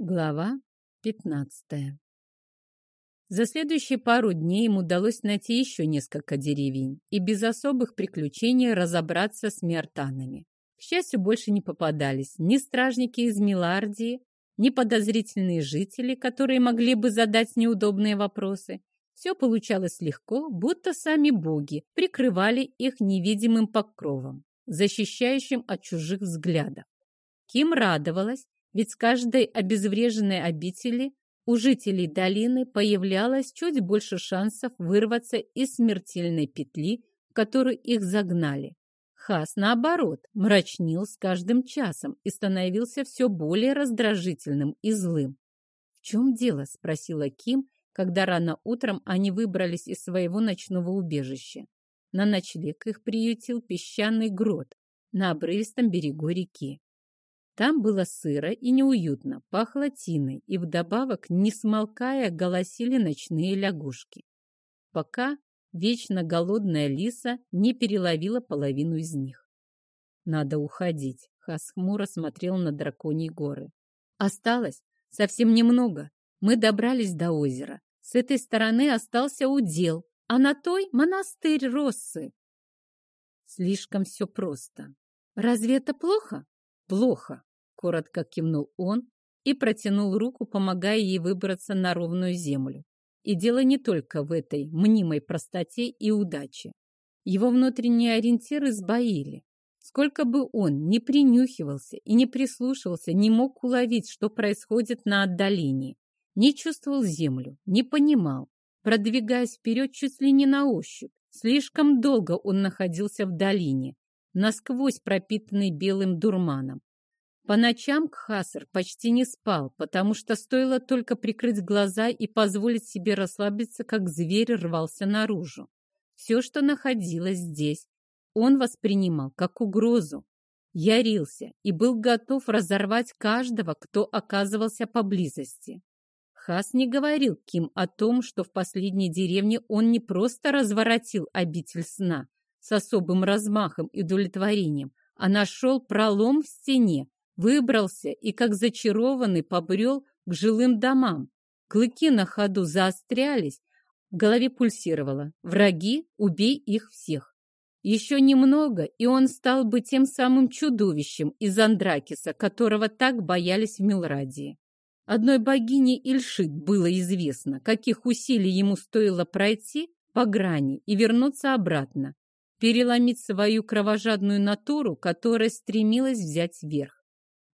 Глава 15 За следующие пару дней им удалось найти еще несколько деревень и без особых приключений разобраться с миартанами. К счастью, больше не попадались ни стражники из Милардии, ни подозрительные жители, которые могли бы задать неудобные вопросы. Все получалось легко, будто сами боги прикрывали их невидимым покровом, защищающим от чужих взглядов. Ким радовалась, ведь с каждой обезвреженной обители у жителей долины появлялось чуть больше шансов вырваться из смертельной петли, в которую их загнали. Хас, наоборот, мрачнил с каждым часом и становился все более раздражительным и злым. «В чем дело?» – спросила Ким, когда рано утром они выбрались из своего ночного убежища. На ночлег их приютил песчаный грот на обрывистом берегу реки. Там было сыро и неуютно, пахло тиной, и вдобавок, не смолкая, голосили ночные лягушки. Пока вечно голодная лиса не переловила половину из них. «Надо уходить», — Хас хмуро смотрел на драконьи горы. «Осталось совсем немного. Мы добрались до озера. С этой стороны остался удел, а на той — монастырь Россы». Слишком все просто. Разве это плохо? Плохо. Коротко кивнул он и протянул руку, помогая ей выбраться на ровную землю. И дело не только в этой мнимой простоте и удаче. Его внутренние ориентиры сбоили. Сколько бы он ни принюхивался и не прислушивался, не мог уловить, что происходит на отдалении. Не чувствовал землю, не понимал, продвигаясь вперед чуть ли не на ощупь. Слишком долго он находился в долине, насквозь пропитанный белым дурманом. По ночам Кхасар почти не спал, потому что стоило только прикрыть глаза и позволить себе расслабиться, как зверь рвался наружу. Все, что находилось здесь, он воспринимал как угрозу, ярился и был готов разорвать каждого, кто оказывался поблизости. Хас не говорил Ким о том, что в последней деревне он не просто разворотил обитель сна с особым размахом и удовлетворением, а нашел пролом в стене, Выбрался и, как зачарованный, побрел к жилым домам. Клыки на ходу заострялись, в голове пульсировало. Враги, убей их всех. Еще немного, и он стал бы тем самым чудовищем из Андракиса, которого так боялись в Милрадии. Одной богине Ильшит было известно, каких усилий ему стоило пройти по грани и вернуться обратно, переломить свою кровожадную натуру, которая стремилась взять верх.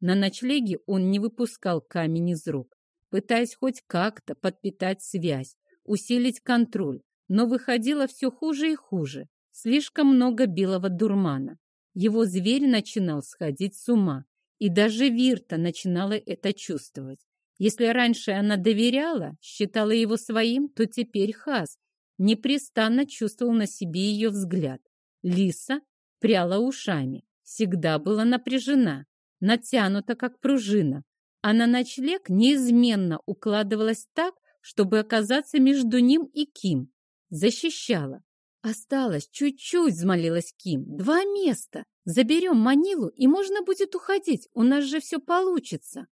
На ночлеге он не выпускал камень из рук, пытаясь хоть как-то подпитать связь, усилить контроль, но выходило все хуже и хуже. Слишком много белого дурмана. Его зверь начинал сходить с ума, и даже Вирта начинала это чувствовать. Если раньше она доверяла, считала его своим, то теперь Хас непрестанно чувствовал на себе ее взгляд. Лиса пряла ушами, всегда была напряжена, натянута, как пружина, а на ночлег неизменно укладывалась так, чтобы оказаться между ним и Ким. Защищала. «Осталось чуть-чуть», — взмолилась Ким. «Два места. Заберем Манилу, и можно будет уходить. У нас же все получится».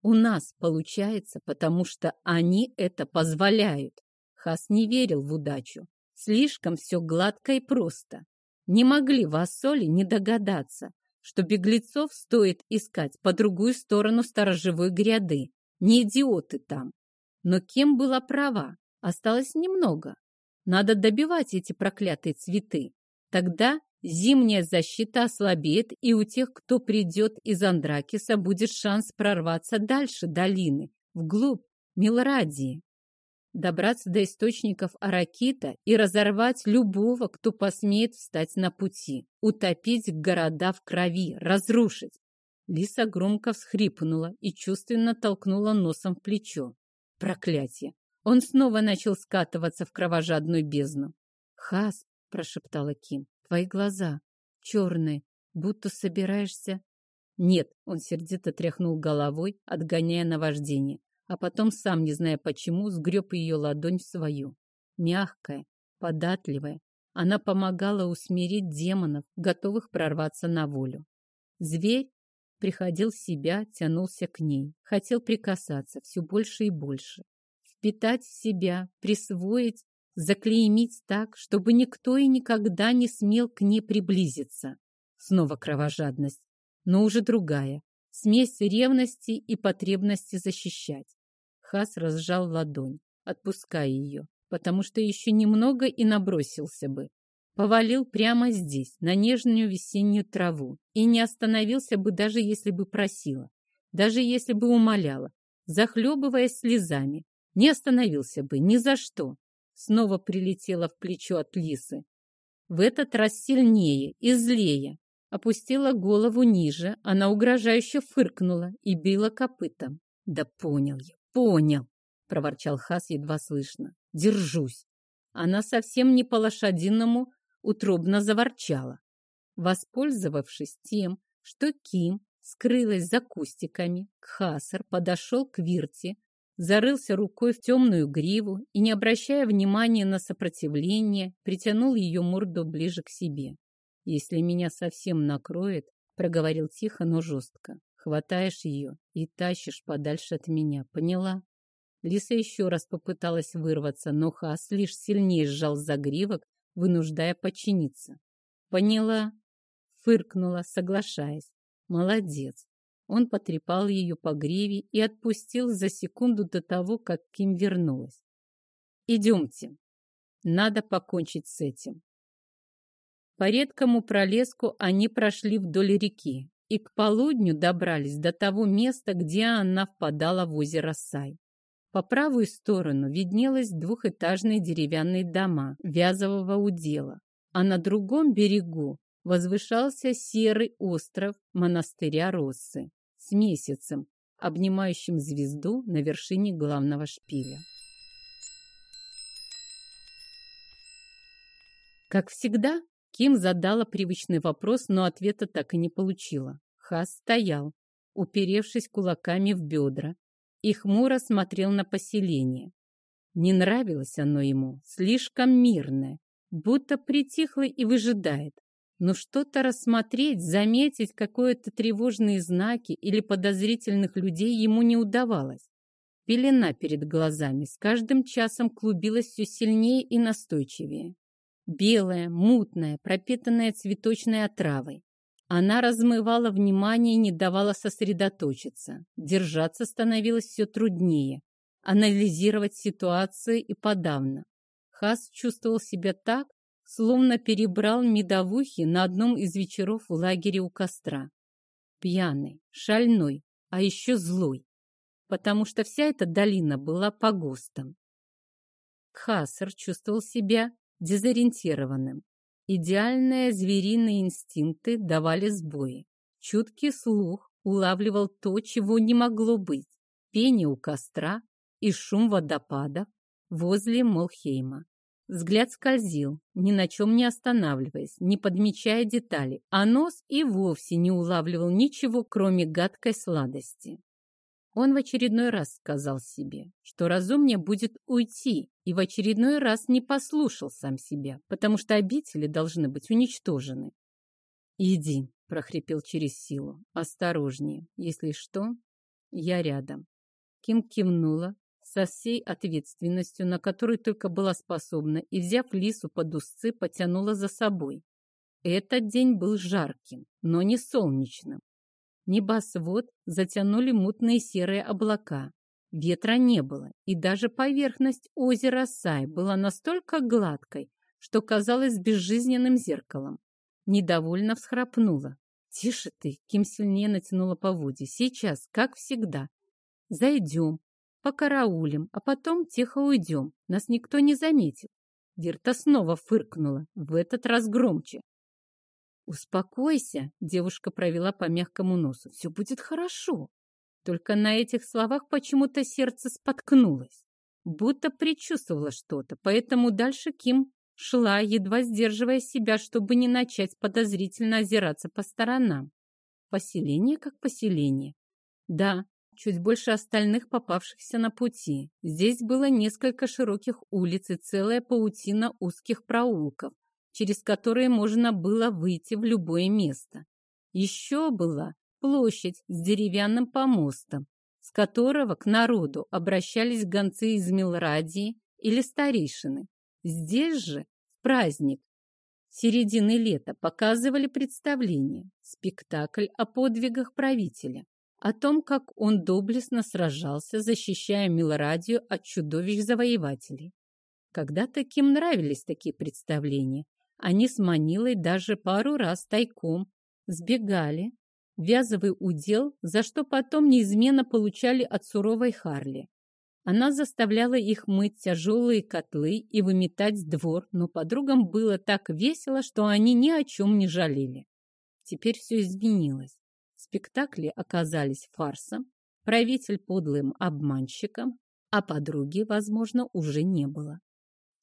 «У нас получается, потому что они это позволяют». Хас не верил в удачу. Слишком все гладко и просто. Не могли в Ассоле не догадаться, что беглецов стоит искать по другую сторону сторожевой гряды. Не идиоты там. Но кем была права? Осталось немного. Надо добивать эти проклятые цветы. Тогда зимняя защита ослабеет, и у тех, кто придет из Андракиса, будет шанс прорваться дальше долины, вглубь Милрадии добраться до источников Аракита и разорвать любого, кто посмеет встать на пути, утопить города в крови, разрушить. Лиса громко всхрипнула и чувственно толкнула носом в плечо. Проклятие! Он снова начал скатываться в кровожадную бездну. «Хас!» — прошептала Ким. «Твои глаза черные, будто собираешься...» «Нет!» — он сердито тряхнул головой, отгоняя наваждение а потом, сам не зная почему, сгреб ее ладонь в свою. Мягкая, податливая, она помогала усмирить демонов, готовых прорваться на волю. Зверь Приходил в себя, тянулся к ней, хотел прикасаться все больше и больше. Впитать в себя, присвоить, заклеймить так, чтобы никто и никогда не смел к ней приблизиться. Снова кровожадность, но уже другая. Смесь ревности и потребности защищать. Хас разжал ладонь, отпуская ее, потому что еще немного и набросился бы. Повалил прямо здесь, на нежную весеннюю траву, и не остановился бы, даже если бы просила, даже если бы умоляла, захлебываясь слезами. Не остановился бы ни за что. Снова прилетела в плечо от лисы. В этот раз сильнее и злее. Опустила голову ниже, она угрожающе фыркнула и била копытом. «Да понял я, понял!» — проворчал Хас едва слышно. «Держусь!» Она совсем не по-лошадиному утробно заворчала. Воспользовавшись тем, что Ким скрылась за кустиками, Кхасар подошел к Вирте, зарылся рукой в темную гриву и, не обращая внимания на сопротивление, притянул ее морду ближе к себе. «Если меня совсем накроет», — проговорил тихо, но жестко, — «хватаешь ее и тащишь подальше от меня, поняла?» Лиса еще раз попыталась вырваться, но Хас лишь сильнее сжал загривок, вынуждая подчиниться. «Поняла», — фыркнула, соглашаясь. «Молодец». Он потрепал ее по гриве и отпустил за секунду до того, как Ким вернулась. «Идемте. Надо покончить с этим». По редкому пролеску они прошли вдоль реки и к полудню добрались до того места, где она впадала в озеро Сай. По правую сторону виднелись двухэтажные деревянные дома вязового удела, а на другом берегу возвышался серый остров монастыря Россы с месяцем, обнимающим звезду на вершине главного шпиля. Как всегда, Ким задала привычный вопрос, но ответа так и не получила. Хас стоял, уперевшись кулаками в бедра, и хмуро смотрел на поселение. Не нравилось оно ему, слишком мирное, будто притихло и выжидает. Но что-то рассмотреть, заметить какое-то тревожные знаки или подозрительных людей ему не удавалось. Пелена перед глазами с каждым часом клубилась все сильнее и настойчивее. Белая, мутная, пропитанная цветочной отравой. Она размывала внимание и не давала сосредоточиться. Держаться становилось все труднее. Анализировать ситуацию и подавно. Хас чувствовал себя так, словно перебрал медовухи на одном из вечеров в лагере у костра. Пьяный, шальной, а еще злой, потому что вся эта долина была погостом. Кхасар чувствовал себя дезориентированным. Идеальные звериные инстинкты давали сбои. Чуткий слух улавливал то, чего не могло быть. Пение у костра и шум водопадов возле Молхейма. Взгляд скользил, ни на чем не останавливаясь, не подмечая детали, а нос и вовсе не улавливал ничего, кроме гадкой сладости. Он в очередной раз сказал себе, что разумнее будет уйти, и в очередной раз не послушал сам себя, потому что обители должны быть уничтожены. «Иди», — прохрипел через силу, — «осторожнее, если что, я рядом». Ким кивнула со всей ответственностью, на которую только была способна, и, взяв лису под узцы, потянула за собой. Этот день был жарким, но не солнечным. Небосвод затянули мутные серые облака. Ветра не было, и даже поверхность озера Сай была настолько гладкой, что казалась безжизненным зеркалом. Недовольно всхрапнула. «Тише ты!» — Ким сильнее натянула поводья. «Сейчас, как всегда. Зайдем, покараулим, а потом тихо уйдем. Нас никто не заметит». Верта снова фыркнула, в этот раз громче. «Успокойся», — девушка провела по мягкому носу. «Все будет хорошо». Только на этих словах почему-то сердце споткнулось, будто предчувствовала что-то, поэтому дальше Ким шла, едва сдерживая себя, чтобы не начать подозрительно озираться по сторонам. Поселение как поселение. Да, чуть больше остальных попавшихся на пути. Здесь было несколько широких улиц и целая паутина узких проулков, через которые можно было выйти в любое место. Еще была площадь с деревянным помостом, с которого к народу обращались гонцы из Милрадии или старейшины. Здесь же, в праздник, середины лета, показывали представление, спектакль о подвигах правителя, о том, как он доблестно сражался, защищая Милрадию от чудовищ-завоевателей. Когда-то Ким нравились такие представления. Они с Манилой даже пару раз тайком сбегали, вязовый удел, за что потом неизменно получали от суровой Харли. Она заставляла их мыть тяжелые котлы и выметать двор, но подругам было так весело, что они ни о чем не жалели. Теперь все изменилось. Спектакли оказались фарсом, правитель подлым обманщиком, а подруги, возможно, уже не было.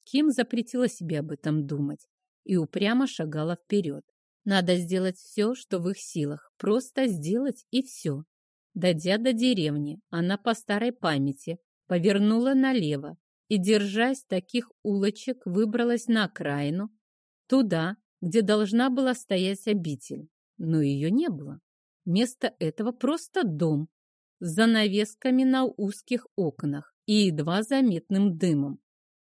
Ким запретила себе об этом думать и упрямо шагала вперед. Надо сделать все, что в их силах. Просто сделать и все. Дойдя до деревни, она по старой памяти повернула налево и, держась таких улочек, выбралась на окраину, туда, где должна была стоять обитель. Но ее не было. Вместо этого просто дом с занавесками на узких окнах и едва заметным дымом,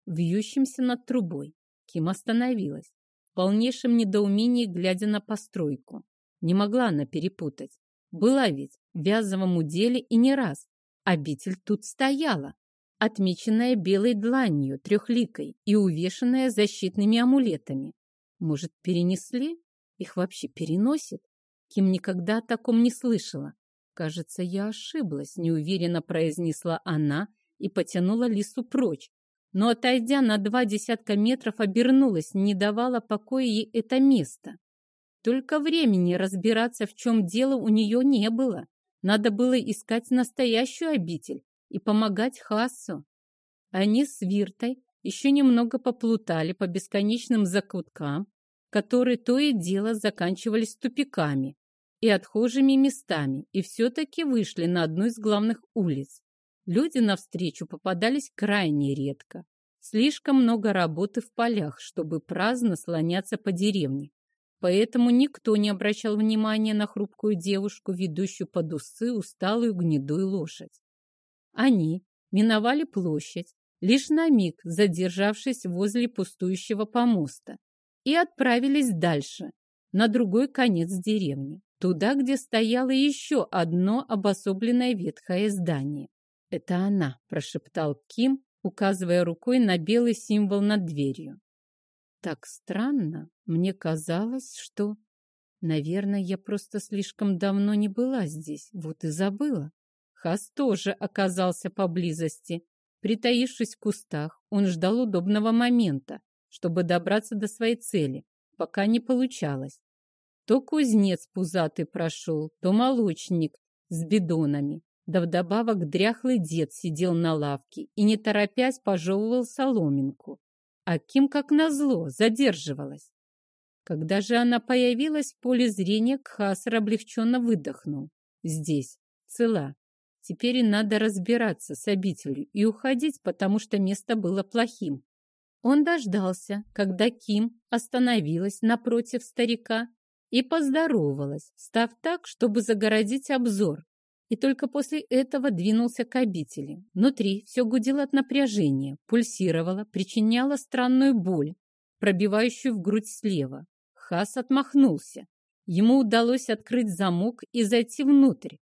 вьющимся над трубой. Ким остановилась полнейшем недоумении, глядя на постройку. Не могла она перепутать. Была ведь в вязовом уделе и не раз. Обитель тут стояла, отмеченная белой дланью, трехликой и увешанная защитными амулетами. Может, перенесли? Их вообще переносит? Ким никогда о таком не слышала. Кажется, я ошиблась, неуверенно произнесла она и потянула лису прочь, но, отойдя на два десятка метров, обернулась, не давала покоя ей это место. Только времени разбираться, в чем дело, у нее не было. Надо было искать настоящую обитель и помогать Хассу. Они с Виртой еще немного поплутали по бесконечным закуткам, которые то и дело заканчивались тупиками и отхожими местами, и все-таки вышли на одну из главных улиц. Люди навстречу попадались крайне редко. Слишком много работы в полях, чтобы праздно слоняться по деревне. Поэтому никто не обращал внимания на хрупкую девушку, ведущую под усы усталую гнедую лошадь. Они миновали площадь, лишь на миг задержавшись возле пустующего помоста, и отправились дальше, на другой конец деревни, туда, где стояло еще одно обособленное ветхое здание. «Это она», – прошептал Ким, указывая рукой на белый символ над дверью. «Так странно. Мне казалось, что...» «Наверное, я просто слишком давно не была здесь, вот и забыла». Хас тоже оказался поблизости. Притаившись в кустах, он ждал удобного момента, чтобы добраться до своей цели, пока не получалось. То кузнец пузатый прошел, то молочник с бидонами, да вдобавок дряхлый дед сидел на лавке и, не торопясь, пожевывал соломинку. А Ким, как назло, задерживалась. Когда же она появилась в поле зрения, Кхасар облегченно выдохнул. Здесь, цела. Теперь и надо разбираться с обителью и уходить, потому что место было плохим. Он дождался, когда Ким остановилась напротив старика и поздоровалась, став так, чтобы загородить обзор, и только после этого двинулся к обители. Внутри все гудело от напряжения, пульсировало, причиняло странную боль, пробивающую в грудь слева. Хас отмахнулся. Ему удалось открыть замок и зайти внутрь.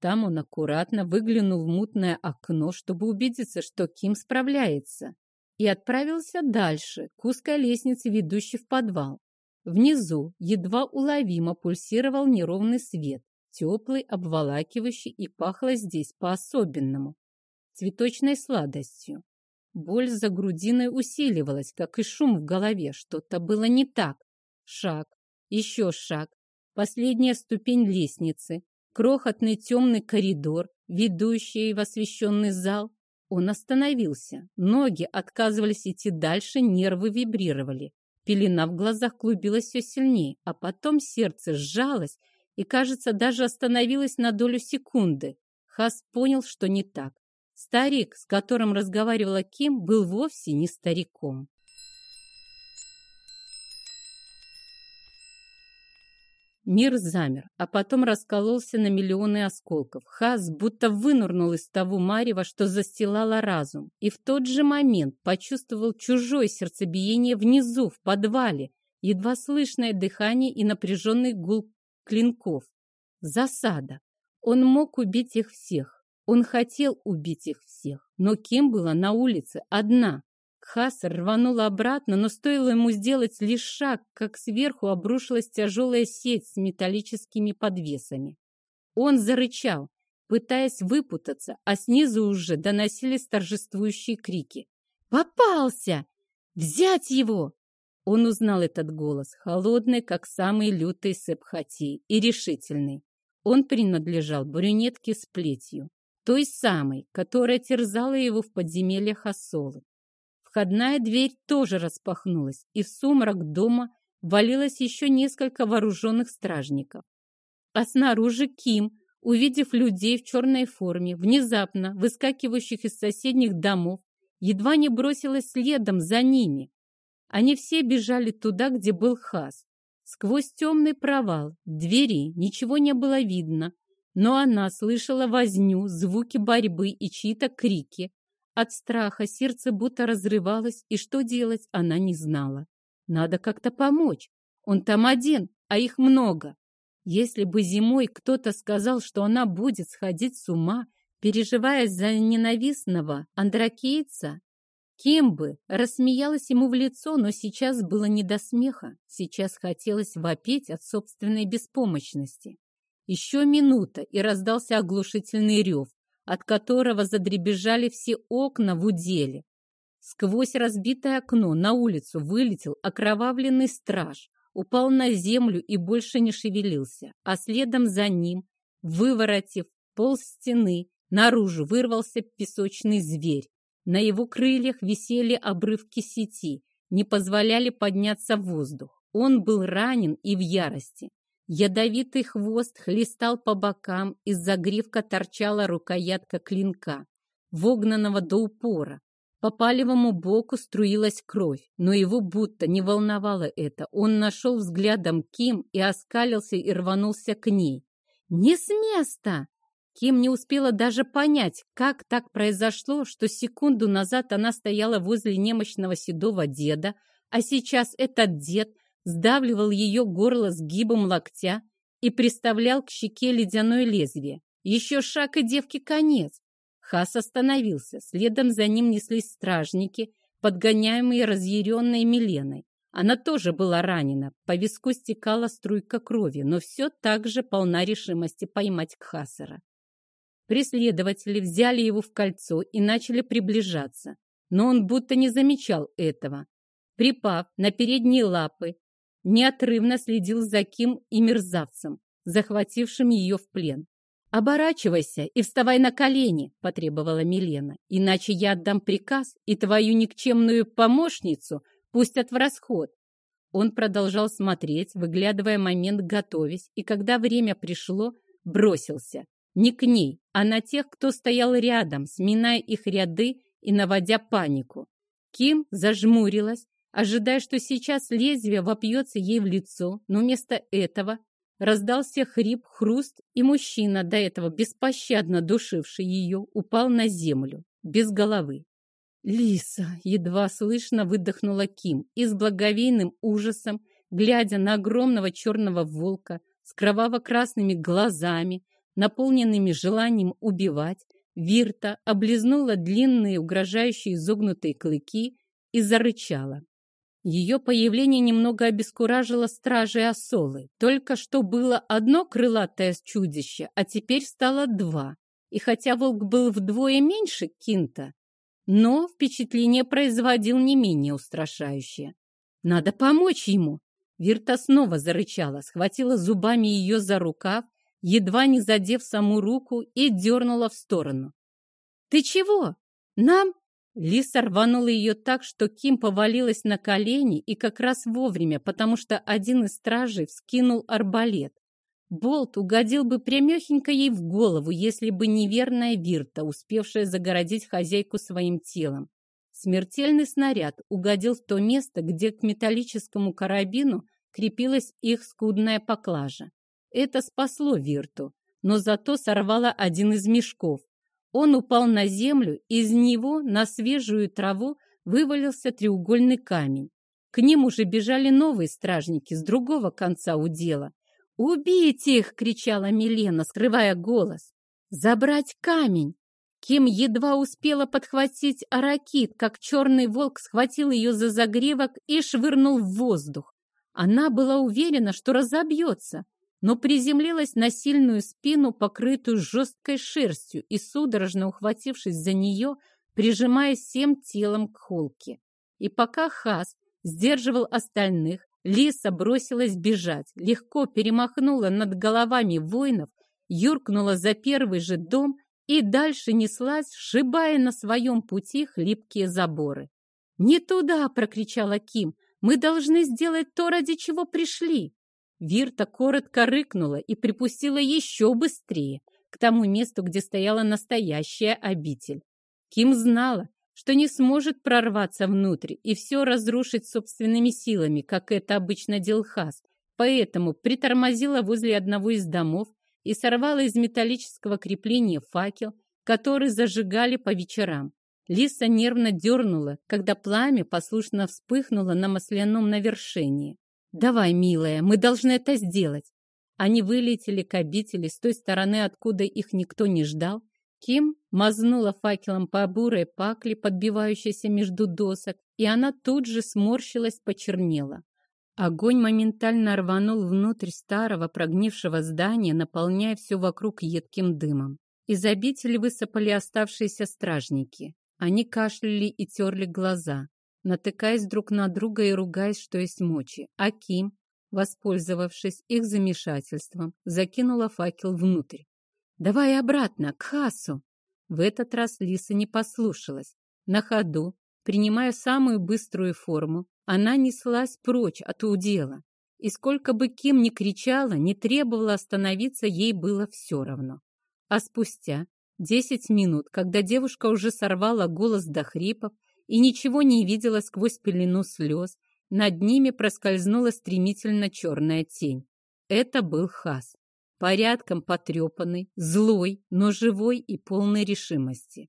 Там он аккуратно выглянул в мутное окно, чтобы убедиться, что Ким справляется, и отправился дальше, к узкой лестнице, ведущей в подвал. Внизу едва уловимо пульсировал неровный свет теплый, обволакивающий и пахло здесь по-особенному, цветочной сладостью. Боль за грудиной усиливалась, как и шум в голове. Что-то было не так. Шаг, еще шаг, последняя ступень лестницы, крохотный темный коридор, ведущий в освещенный зал. Он остановился. Ноги отказывались идти дальше, нервы вибрировали. Пелена в глазах клубилась все сильнее, а потом сердце сжалось, и, кажется, даже остановилась на долю секунды. Хас понял, что не так. Старик, с которым разговаривала Ким, был вовсе не стариком. Мир замер, а потом раскололся на миллионы осколков. Хас будто вынырнул из того марева, что застилало разум, и в тот же момент почувствовал чужое сердцебиение внизу, в подвале, едва слышное дыхание и напряженный гул клинков. Засада. Он мог убить их всех. Он хотел убить их всех. Но кем была на улице одна? Хасар рванула обратно, но стоило ему сделать лишь шаг, как сверху обрушилась тяжелая сеть с металлическими подвесами. Он зарычал, пытаясь выпутаться, а снизу уже доносились торжествующие крики. «Попался! Взять его!» Он узнал этот голос, холодный, как самый лютый сепхати, и решительный. Он принадлежал брюнетке с плетью, той самой, которая терзала его в подземельях Ассолы. Входная дверь тоже распахнулась, и в сумрак дома валилось еще несколько вооруженных стражников. А снаружи Ким, увидев людей в черной форме, внезапно выскакивающих из соседних домов, едва не бросилась следом за ними. Они все бежали туда, где был Хас. Сквозь темный провал двери ничего не было видно, но она слышала возню, звуки борьбы и чьи-то крики, от страха сердце будто разрывалось, и что делать она не знала. Надо как-то помочь. Он там один, а их много. Если бы зимой кто-то сказал, что она будет сходить с ума, переживая за ненавистного андракейца, кем бы, рассмеялась ему в лицо, но сейчас было не до смеха. Сейчас хотелось вопеть от собственной беспомощности. Еще минута, и раздался оглушительный рев от которого задребежали все окна в уделе. Сквозь разбитое окно на улицу вылетел окровавленный страж, упал на землю и больше не шевелился, а следом за ним, выворотив пол стены, наружу вырвался песочный зверь. На его крыльях висели обрывки сети, не позволяли подняться в воздух. Он был ранен и в ярости. Ядовитый хвост хлестал по бокам, из-за гривка торчала рукоятка клинка, вогнанного до упора. По палевому боку струилась кровь, но его будто не волновало это. Он нашел взглядом Ким и оскалился и рванулся к ней. «Не с места!» Ким не успела даже понять, как так произошло, что секунду назад она стояла возле немощного седого деда, а сейчас этот дед сдавливал ее горло сгибом локтя и приставлял к щеке ледяное лезвие. Еще шаг и девке конец. Хас остановился. Следом за ним неслись стражники, подгоняемые разъяренной Миленой. Она тоже была ранена. По виску стекала струйка крови, но все так же полна решимости поймать Кхасара. Преследователи взяли его в кольцо и начали приближаться, но он будто не замечал этого. Припав на передние лапы неотрывно следил за Ким и мерзавцем, захватившим ее в плен. «Оборачивайся и вставай на колени», — потребовала Милена, «иначе я отдам приказ, и твою никчемную помощницу пустят в расход». Он продолжал смотреть, выглядывая момент, готовясь, и когда время пришло, бросился. Не к ней, а на тех, кто стоял рядом, сминая их ряды и наводя панику. Ким зажмурилась, ожидая, что сейчас лезвие вопьется ей в лицо, но вместо этого раздался хрип, хруст, и мужчина, до этого беспощадно душивший ее, упал на землю, без головы. «Лиса!» — едва слышно выдохнула Ким и с благовейным ужасом, глядя на огромного черного волка с кроваво-красными глазами, наполненными желанием убивать, Вирта облизнула длинные угрожающие изогнутые клыки и зарычала. Ее появление немного обескуражило стражей Осолы. Только что было одно крылатое чудище, а теперь стало два. И хотя волк был вдвое меньше Кинта, но впечатление производил не менее устрашающее. «Надо помочь ему!» Вирта снова зарычала, схватила зубами ее за рукав, едва не задев саму руку, и дернула в сторону. «Ты чего? Нам Лиса рванула ее так, что Ким повалилась на колени и как раз вовремя, потому что один из стражей вскинул арбалет. Болт угодил бы прямехенько ей в голову, если бы неверная Вирта, успевшая загородить хозяйку своим телом. Смертельный снаряд угодил в то место, где к металлическому карабину крепилась их скудная поклажа. Это спасло Вирту, но зато сорвало один из мешков. Он упал на землю, из него на свежую траву вывалился треугольный камень. К ним уже бежали новые стражники с другого конца удела. «Убить их!» — кричала Милена, скрывая голос. «Забрать камень!» Ким едва успела подхватить аракит, как черный волк схватил ее за загревок и швырнул в воздух. Она была уверена, что разобьется, но приземлилась на сильную спину, покрытую жесткой шерстью, и, судорожно ухватившись за нее, прижимаясь всем телом к холке. И пока Хас сдерживал остальных, Лиса бросилась бежать, легко перемахнула над головами воинов, юркнула за первый же дом и дальше неслась, сшибая на своем пути хлипкие заборы. «Не туда!» — прокричала Ким. «Мы должны сделать то, ради чего пришли!» Вирта коротко рыкнула и припустила еще быстрее к тому месту, где стояла настоящая обитель. Ким знала, что не сможет прорваться внутрь и все разрушить собственными силами, как это обычно делал Хас, поэтому притормозила возле одного из домов и сорвала из металлического крепления факел, который зажигали по вечерам. Лиса нервно дернула, когда пламя послушно вспыхнуло на масляном навершении. «Давай, милая, мы должны это сделать!» Они вылетели к обители с той стороны, откуда их никто не ждал, Ким мазнула факелом по бурой пакле, подбивающейся между досок, и она тут же сморщилась, почернела. Огонь моментально рванул внутрь старого прогнившего здания, наполняя все вокруг едким дымом. Из обители высыпали оставшиеся стражники. Они кашляли и терли глаза, натыкаясь друг на друга и ругаясь, что есть мочи. А Ким, воспользовавшись их замешательством, закинула факел внутрь. «Давай обратно, к Хасу!» В этот раз Лиса не послушалась. На ходу, принимая самую быструю форму, она неслась прочь от удела. И сколько бы Ким ни кричала, не требовала остановиться, ей было все равно. А спустя десять минут, когда девушка уже сорвала голос до хрипов и ничего не видела сквозь пелену слез, над ними проскользнула стремительно черная тень. Это был Хас порядком потрепанный, злой, но живой и полной решимости.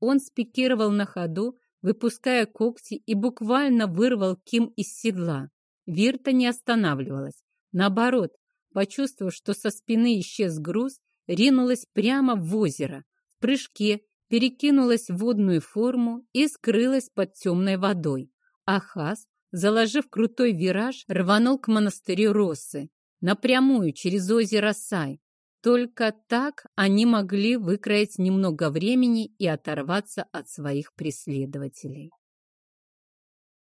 Он спикировал на ходу, выпуская когти и буквально вырвал Ким из седла. Вирта не останавливалась. Наоборот, почувствовав, что со спины исчез груз, ринулась прямо в озеро. В прыжке перекинулась в водную форму и скрылась под темной водой. Ахаз, заложив крутой вираж, рванул к монастырю Россы напрямую через озеро Сай. Только так они могли выкроить немного времени и оторваться от своих преследователей.